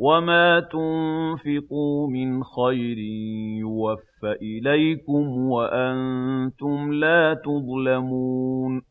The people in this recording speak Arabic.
وَمَا تُنفِقُوا مِنْ خَيْرٍ يُوَفَّ إِلَيْكُمْ وَأَنتُمْ لَا تُظْلَمُونَ